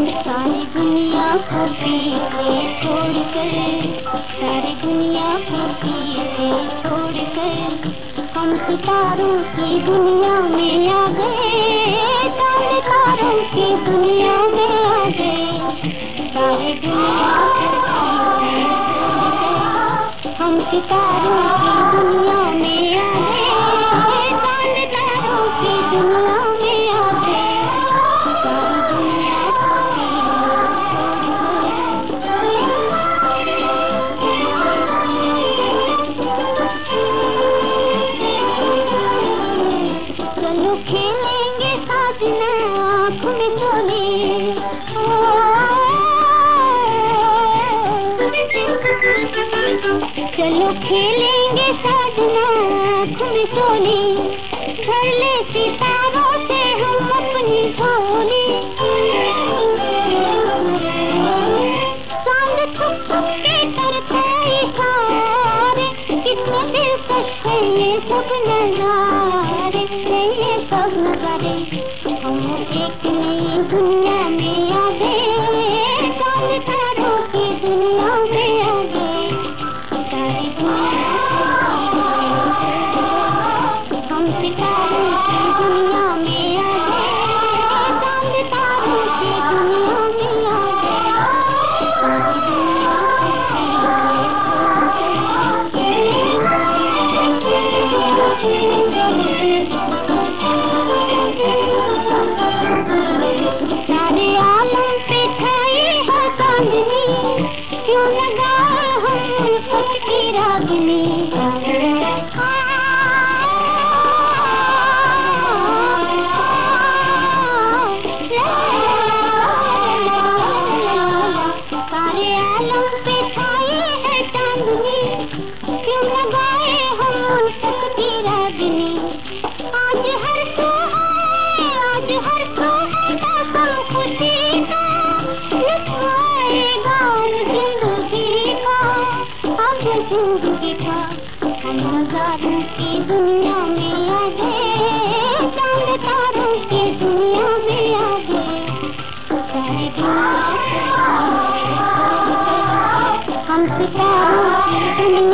सारी दुनिया हँसी से छोड़ कर सारी दुनिया हँसी से छोड़ कर हम सितारों की दुनिया में आ गए तारकारों की दुनिया में आ गए सारी दुनिया हम सितारों की दुनिया में चलो खेलेंगे साजना आँख में चोली। चलो खेलेंगे आँख में चोली। भर ले सितारों से हम अपनी झोली। चाँद छुप छुप के इशारे कितने दिलकश है ये सब नजारे। सब नजारे हम एक नई दुनिया में आ गए की दुनिया में आ हम सितारों की दुनिया में आ दुनिया में आ गए सारी सारे आज हर है आज हर सो ज़िंदगी था की दुनिया में आधे चाँद तारों की दुनिया में आधे हम सितारों की दुनिया